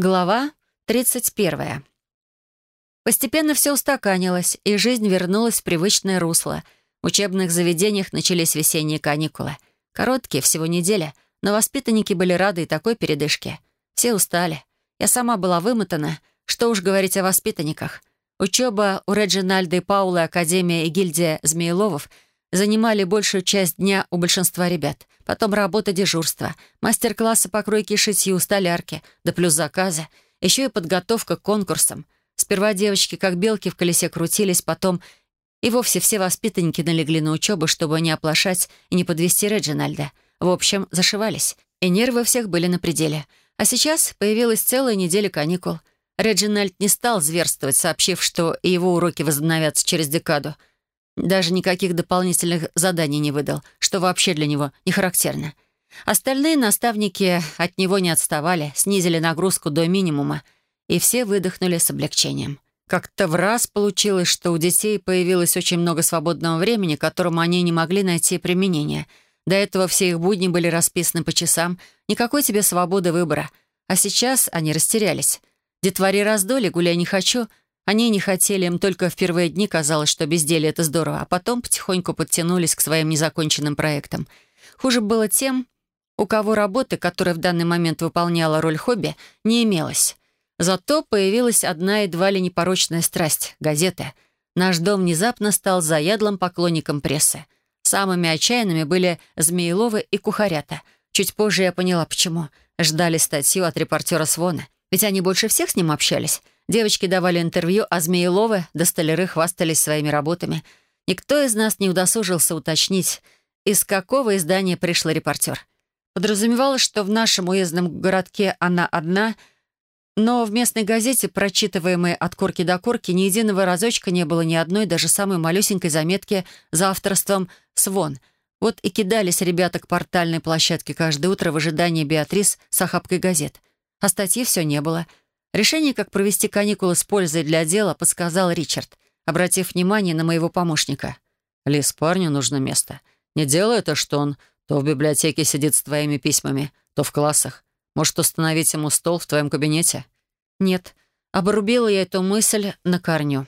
Глава 31. Постепенно все устаканилось, и жизнь вернулась в привычное русло. В учебных заведениях начались весенние каникулы. Короткие, всего неделя, но воспитанники были рады и такой передышке. Все устали. Я сама была вымотана. Что уж говорить о воспитанниках. Учеба у Реджинальда и Паулы, Академия и гильдия Змееловов занимали большую часть дня у большинства ребят — потом работа дежурства, мастер-классы по кройке и шитью, столярки, да плюс заказы, еще и подготовка к конкурсам. Сперва девочки как белки в колесе крутились, потом и вовсе все воспитанники налегли на учебу, чтобы не оплошать и не подвести Реджинальда. В общем, зашивались. И нервы всех были на пределе. А сейчас появилась целая неделя каникул. Реджинальд не стал зверствовать, сообщив, что его уроки возобновятся через декаду — даже никаких дополнительных заданий не выдал, что вообще для него не характерно. Остальные наставники от него не отставали, снизили нагрузку до минимума, и все выдохнули с облегчением. Как-то в раз получилось, что у детей появилось очень много свободного времени, которому они не могли найти применение. До этого все их будни были расписаны по часам, никакой тебе свободы выбора. А сейчас они растерялись. Детвори раздоли, гуляй не хочу — они не хотели, им только в первые дни казалось, что безделье — это здорово, а потом потихоньку подтянулись к своим незаконченным проектам. Хуже было тем, у кого работы, которая в данный момент выполняла роль хобби, не имелось. Зато появилась одна едва ли непорочная страсть — газеты. Наш дом внезапно стал заядлым поклонником прессы. Самыми отчаянными были Змеиловы и Кухарята. Чуть позже я поняла, почему. Ждали статью от репортера Свона. Ведь они больше всех с ним общались — Девочки давали интервью, а Змееловы до столяры хвастались своими работами. Никто из нас не удосужился уточнить, из какого издания пришла репортер. Подразумевалось, что в нашем уездном городке она одна, но в местной газете, прочитываемой от корки до корки, ни единого разочка не было ни одной, даже самой малюсенькой заметки за авторством «Свон». Вот и кидались ребята к портальной площадке каждое утро в ожидании Беатрис с охапкой газет. А статьи все не было — Решение, как провести каникулы с пользой для дела, подсказал Ричард, обратив внимание на моего помощника. «Лис, парню нужно место. Не делай это, что он то в библиотеке сидит с твоими письмами, то в классах. Может, установить ему стол в твоем кабинете?» «Нет». Обрубила я эту мысль на корню.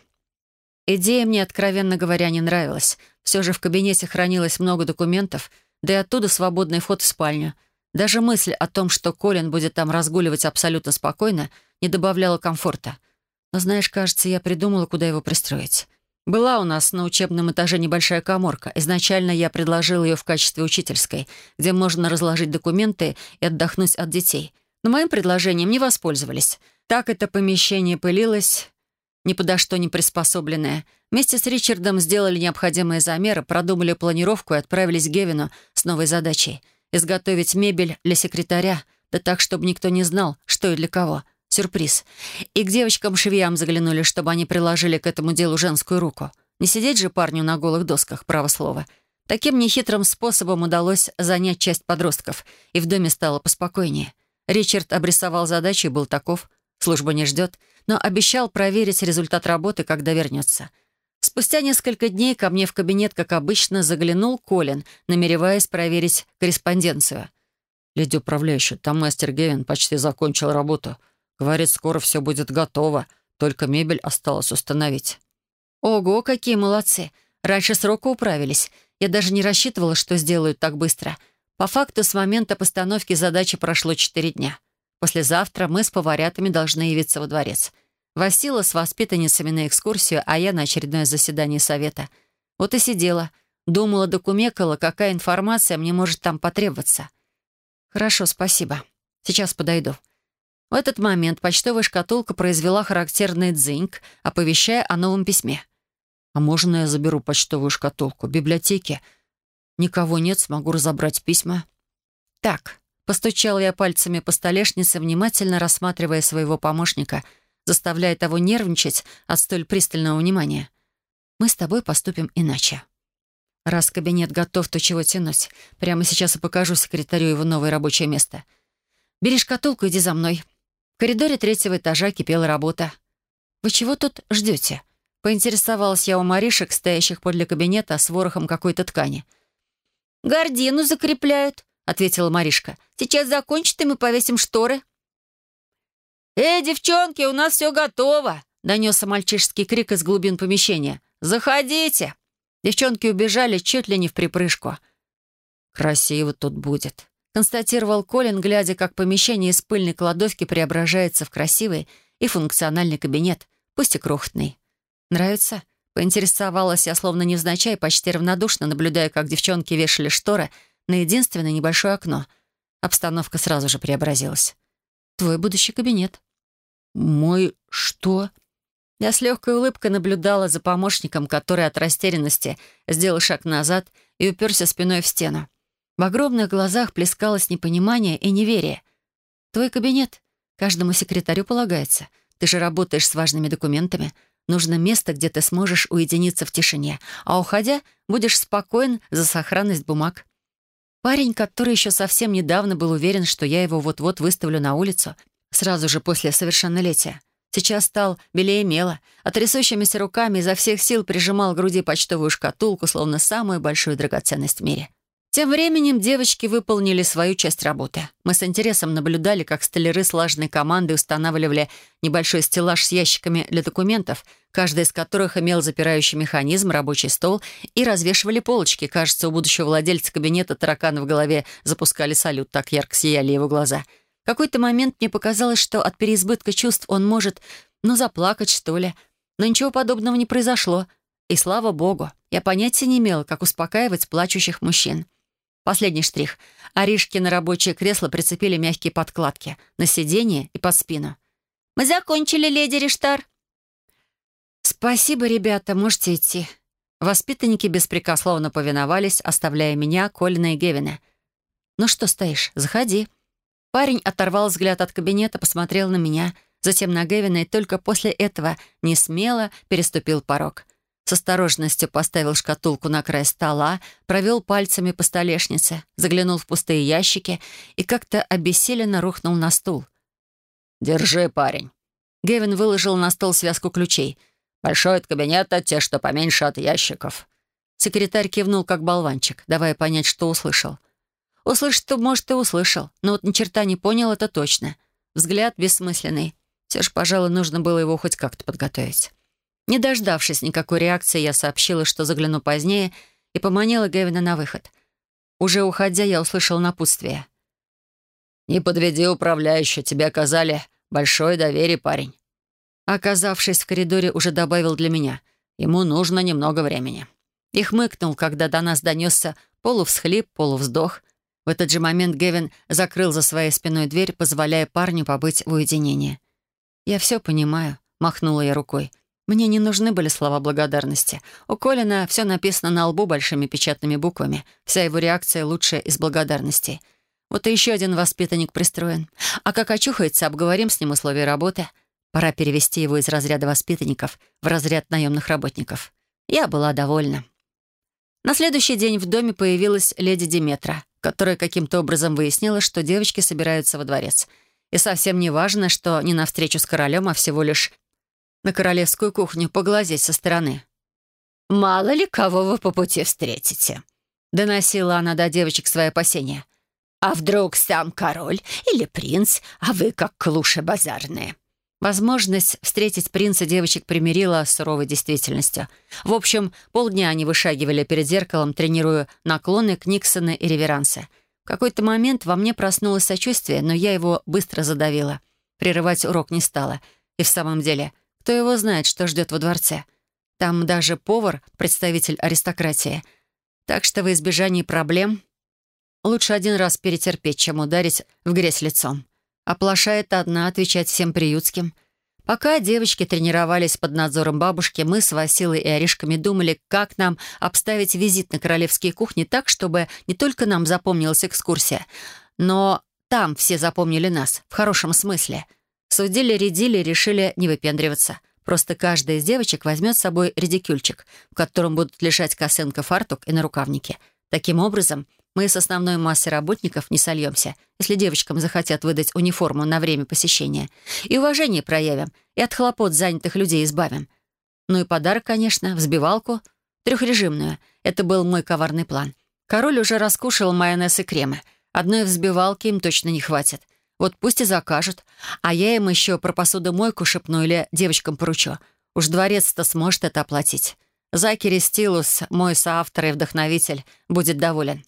Идея мне, откровенно говоря, не нравилась. Все же в кабинете хранилось много документов, да и оттуда свободный вход в спальню. Даже мысль о том, что Колин будет там разгуливать абсолютно спокойно — не добавляло комфорта. Но знаешь, кажется, я придумала, куда его пристроить. Была у нас на учебном этаже небольшая коморка. Изначально я предложила ее в качестве учительской, где можно разложить документы и отдохнуть от детей. Но моим предложением не воспользовались. Так это помещение пылилось, ни подо что не приспособленное. Вместе с Ричардом сделали необходимые замеры, продумали планировку и отправились к Гевину с новой задачей — изготовить мебель для секретаря, да так, чтобы никто не знал, что и для кого — Сюрприз. И к девочкам-швеям заглянули, чтобы они приложили к этому делу женскую руку. Не сидеть же парню на голых досках, право слово. Таким нехитрым способом удалось занять часть подростков, и в доме стало поспокойнее. Ричард обрисовал задачу и был таков. Служба не ждет, но обещал проверить результат работы, когда вернется. Спустя несколько дней ко мне в кабинет, как обычно, заглянул Колин, намереваясь проверить корреспонденцию. «Леди управляющая, там мастер Гевин почти закончил работу. Говорит, скоро все будет готово, только мебель осталось установить». «Ого, какие молодцы! Раньше срока управились. Я даже не рассчитывала, что сделают так быстро. По факту, с момента постановки задачи прошло четыре дня. Послезавтра мы с поварятами должны явиться во дворец. Васила с воспитанницами на экскурсию, а я на очередное заседание совета. Вот и сидела. Думала, докумекала, какая информация мне может там потребоваться. «Хорошо, спасибо. Сейчас подойду. В этот момент почтовая шкатулка произвела характерный дзиньк, оповещая о новом письме. «А можно я заберу почтовую шкатулку? В библиотеке никого нет, смогу разобрать письма». «Так», — постучал я пальцами по столешнице, внимательно рассматривая своего помощника, заставляя того нервничать от столь пристального внимания. «Мы с тобой поступим иначе». Раз кабинет готов, то чего тянуть? Прямо сейчас и покажу секретарю его новое рабочее место. Бери шкатулку, иди за мной. В коридоре третьего этажа кипела работа. «Вы чего тут ждете?» Поинтересовалась я у Маришек, стоящих подле кабинета с ворохом какой-то ткани. «Гордину закрепляют», — ответила Маришка. «Сейчас закончат, и мы повесим шторы». «Эй, девчонки, у нас все готово!» — донесся мальчишеский крик из глубин помещения. «Заходите!» Девчонки убежали чуть ли не в припрыжку. «Красиво тут будет», — констатировал Колин, глядя, как помещение из пыльной кладовки преображается в красивый и функциональный кабинет, пусть и крохотный. «Нравится?» — поинтересовалась я, словно невзначай, почти равнодушно, наблюдая, как девчонки вешали шторы на единственное небольшое окно. Обстановка сразу же преобразилась. «Твой будущий кабинет». «Мой что?» Я с легкой улыбкой наблюдала за помощником, который от растерянности сделал шаг назад и уперся спиной в стену. В огромных глазах плескалось непонимание и неверие. «Твой кабинет. Каждому секретарю полагается. Ты же работаешь с важными документами. Нужно место, где ты сможешь уединиться в тишине, а уходя, будешь спокоен за сохранность бумаг». Парень, который еще совсем недавно был уверен, что я его вот-вот выставлю на улицу, сразу же после совершеннолетия, сейчас стал белее мела, а трясущимися руками изо всех сил прижимал к груди почтовую шкатулку, словно самую большую драгоценность в мире. Тем временем девочки выполнили свою часть работы. Мы с интересом наблюдали, как столяры слаженной команды устанавливали небольшой стеллаж с ящиками для документов, каждый из которых имел запирающий механизм, рабочий стол, и развешивали полочки. Кажется, у будущего владельца кабинета таракана в голове запускали салют, так ярко сияли его глаза. В какой-то момент мне показалось, что от переизбытка чувств он может, ну, заплакать, что ли. Но ничего подобного не произошло. И слава богу, я понятия не имела, как успокаивать плачущих мужчин. Последний штрих. Аришки на рабочее кресло прицепили мягкие подкладки на сиденье и под спину. «Мы закончили, леди Риштар». «Спасибо, ребята, можете идти». Воспитанники беспрекословно повиновались, оставляя меня, Колина и Гевина. «Ну что стоишь? Заходи». Парень оторвал взгляд от кабинета, посмотрел на меня, затем на Гевина и только после этого не смело переступил порог. С осторожностью поставил шкатулку на край стола, провел пальцами по столешнице, заглянул в пустые ящики и как-то обессиленно рухнул на стул. «Держи, парень». Гевин выложил на стол связку ключей. «Большой от кабинета, те, что поменьше от ящиков». Секретарь кивнул, как болванчик, давая понять, что услышал. Услышать-то, может, и услышал, но вот ни черта не понял это точно. Взгляд бессмысленный. Все же, пожалуй, нужно было его хоть как-то подготовить. Не дождавшись никакой реакции, я сообщила, что загляну позднее, и поманила Гевина на выход. Уже уходя, я услышал напутствие. «Не подведи управляющего, тебе оказали большое доверие, парень». Оказавшись в коридоре, уже добавил для меня. Ему нужно немного времени. И хмыкнул, когда до нас донесся полувсхлип, полувздох. В этот же момент Гевин закрыл за своей спиной дверь, позволяя парню побыть в уединении. «Я все понимаю», — махнула я рукой. Мне не нужны были слова благодарности. У Колина все написано на лбу большими печатными буквами. Вся его реакция лучшая из благодарностей. Вот и еще один воспитанник пристроен. А как очухается, обговорим с ним условия работы. Пора перевести его из разряда воспитанников в разряд наемных работников. Я была довольна. На следующий день в доме появилась леди Диметра, которая каким-то образом выяснила, что девочки собираются во дворец. И совсем не важно, что не на встречу с королем, а всего лишь на королевскую кухню поглазеть со стороны. «Мало ли кого вы по пути встретите», — доносила она до девочек свои опасения. «А вдруг сам король или принц, а вы как клуши базарные?» Возможность встретить принца девочек примирила с суровой действительностью. В общем, полдня они вышагивали перед зеркалом, тренируя наклоны, книксоны и реверансы. В какой-то момент во мне проснулось сочувствие, но я его быстро задавила. Прерывать урок не стала. И в самом деле, кто его знает, что ждет во дворце? Там даже повар — представитель аристократии. Так что во избежании проблем лучше один раз перетерпеть, чем ударить в грязь лицом. Оплошает одна отвечать всем приютским. Пока девочки тренировались под надзором бабушки, мы с Василой и Оришками думали, как нам обставить визит на королевские кухни так, чтобы не только нам запомнилась экскурсия, но там все запомнили нас, в хорошем смысле — Судили-редили, решили не выпендриваться. Просто каждая из девочек возьмет с собой редикюльчик, в котором будут лежать косынка, фартук и нарукавники. Таким образом, мы с основной массой работников не сольемся, если девочкам захотят выдать униформу на время посещения. И уважение проявим, и от хлопот занятых людей избавим. Ну и подарок, конечно, взбивалку, трехрежимную. Это был мой коварный план. Король уже раскушал майонез и кремы. Одной взбивалки им точно не хватит. Вот пусть и закажут. А я им еще про посудомойку шепну или девочкам поручу. Уж дворец-то сможет это оплатить. Закери Стилус, мой соавтор и вдохновитель, будет доволен.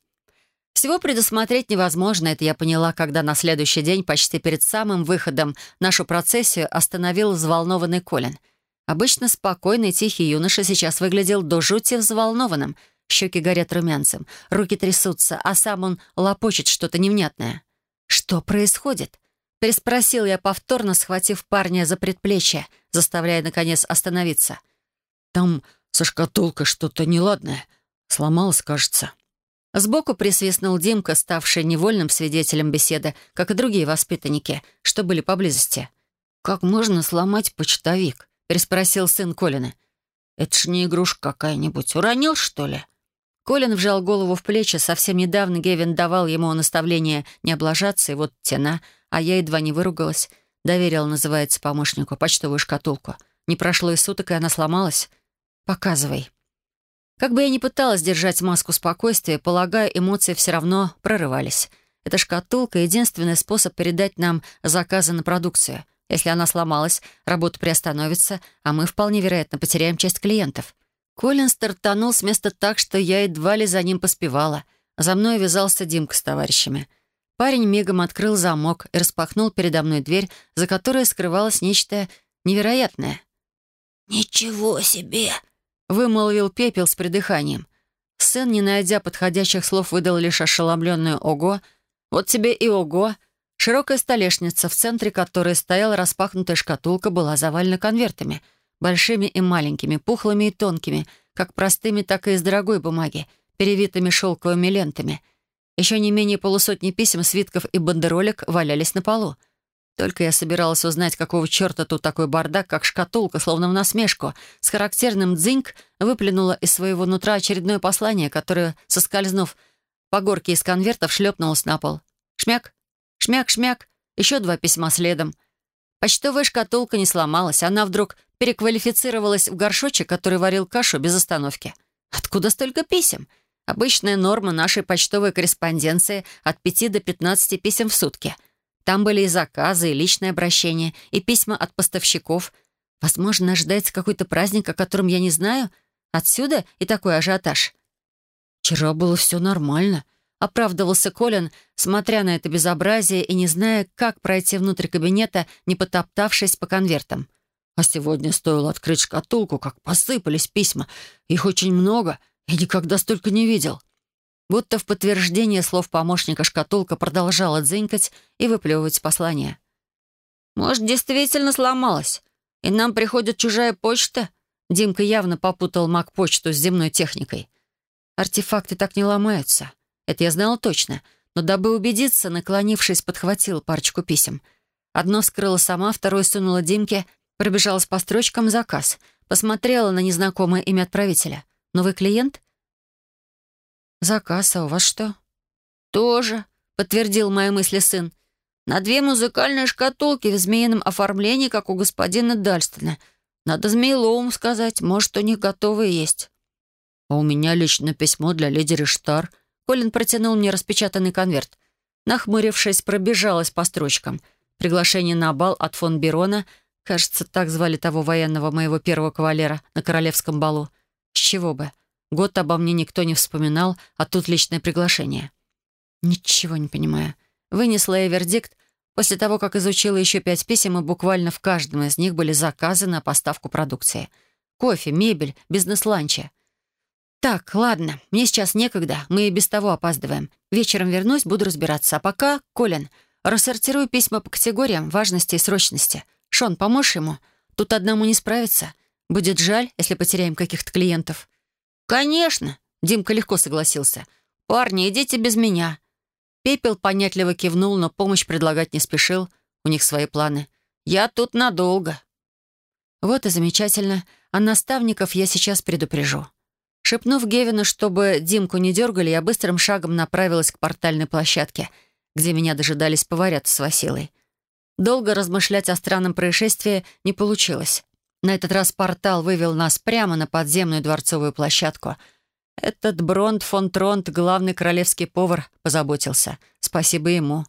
Всего предусмотреть невозможно, это я поняла, когда на следующий день, почти перед самым выходом, нашу процессию остановил взволнованный Колин. Обычно спокойный, тихий юноша сейчас выглядел до жути взволнованным. Щеки горят румянцем, руки трясутся, а сам он лопочет что-то невнятное. «Что происходит?» Переспросил я повторно, схватив парня за предплечье, заставляя, наконец, остановиться. «Там со шкатулкой что-то неладное. Сломалось, кажется». Сбоку присвистнул Димка, ставший невольным свидетелем беседы, как и другие воспитанники, что были поблизости. «Как можно сломать почтовик?» — переспросил сын Колина. «Это ж не игрушка какая-нибудь. Уронил, что ли?» Колин вжал голову в плечи. Совсем недавно Гевин давал ему наставление не облажаться, и вот тена, а я едва не выругалась. Доверил, называется, помощнику, почтовую шкатулку. Не прошло и суток, и она сломалась. «Показывай». Как бы я ни пыталась держать маску спокойствия, полагаю, эмоции все равно прорывались. Эта шкатулка — единственный способ передать нам заказы на продукцию. Если она сломалась, работа приостановится, а мы вполне вероятно потеряем часть клиентов. Колин стартанул с места так, что я едва ли за ним поспевала. За мной вязался Димка с товарищами. Парень мигом открыл замок и распахнул передо мной дверь, за которой скрывалось нечто невероятное. «Ничего себе!» вымолвил пепел с придыханием. Сын, не найдя подходящих слов, выдал лишь ошеломленную «Ого!». Вот тебе и «Ого!». Широкая столешница, в центре которой стояла распахнутая шкатулка, была завалена конвертами. Большими и маленькими, пухлыми и тонкими, как простыми, так и из дорогой бумаги, перевитыми шелковыми лентами. Еще не менее полусотни писем, свитков и бандеролек валялись на полу. Только я собиралась узнать, какого черта тут такой бардак, как шкатулка, словно в насмешку, с характерным дзиньк выплюнула из своего нутра очередное послание, которое, соскользнув по горке из конвертов, шлепнулось на пол. Шмяк, шмяк, шмяк, еще два письма следом. Почтовая шкатулка не сломалась, она вдруг переквалифицировалась в горшочек, который варил кашу без остановки. Откуда столько писем? Обычная норма нашей почтовой корреспонденции от пяти до пятнадцати писем в сутки — там были и заказы, и личное обращение, и письма от поставщиков. Возможно, ожидается какой-то праздник, о котором я не знаю. Отсюда и такой ажиотаж. «Вчера было все нормально», — оправдывался Колин, смотря на это безобразие и не зная, как пройти внутрь кабинета, не потоптавшись по конвертам. «А сегодня стоило открыть шкатулку, как посыпались письма. Их очень много, и никогда столько не видел». Будто в подтверждение слов помощника шкатулка продолжала дзынькать и выплевывать послание. «Может, действительно сломалась, и нам приходит чужая почта?» Димка явно попутал маг-почту с земной техникой. «Артефакты так не ломаются. Это я знала точно, но дабы убедиться, наклонившись, подхватил парочку писем. Одно вскрыла сама, второе сунула Димке, пробежалась по строчкам заказ, посмотрела на незнакомое имя отправителя. «Новый клиент?» «Заказ, а у вас что?» «Тоже», — подтвердил мои мысли сын. «На две музыкальные шкатулки в змеином оформлении, как у господина Дальстона. Надо Змеиловым сказать, может, у них готовые есть». «А у меня лично письмо для леди Риштар». Колин протянул мне распечатанный конверт. Нахмурившись, пробежалась по строчкам. Приглашение на бал от фон Берона, кажется, так звали того военного моего первого кавалера на королевском балу. С чего бы? Год обо мне никто не вспоминал, а тут личное приглашение. Ничего не понимаю. Вынесла я вердикт после того, как изучила еще пять писем, и буквально в каждом из них были заказы на поставку продукции. Кофе, мебель, бизнес-ланчи. «Так, ладно, мне сейчас некогда, мы и без того опаздываем. Вечером вернусь, буду разбираться. А пока, Колин, рассортируй письма по категориям важности и срочности. Шон, поможешь ему? Тут одному не справиться. Будет жаль, если потеряем каких-то клиентов». «Конечно!» — Димка легко согласился. «Парни, идите без меня». Пепел понятливо кивнул, но помощь предлагать не спешил. У них свои планы. «Я тут надолго». Вот и замечательно. А наставников я сейчас предупрежу. Шепнув Гевину, чтобы Димку не дергали, я быстрым шагом направилась к портальной площадке, где меня дожидались поварят с Василой. Долго размышлять о странном происшествии не получилось. На этот раз портал вывел нас прямо на подземную дворцовую площадку. Этот Бронт фон Тронт, главный королевский повар, позаботился. Спасибо ему.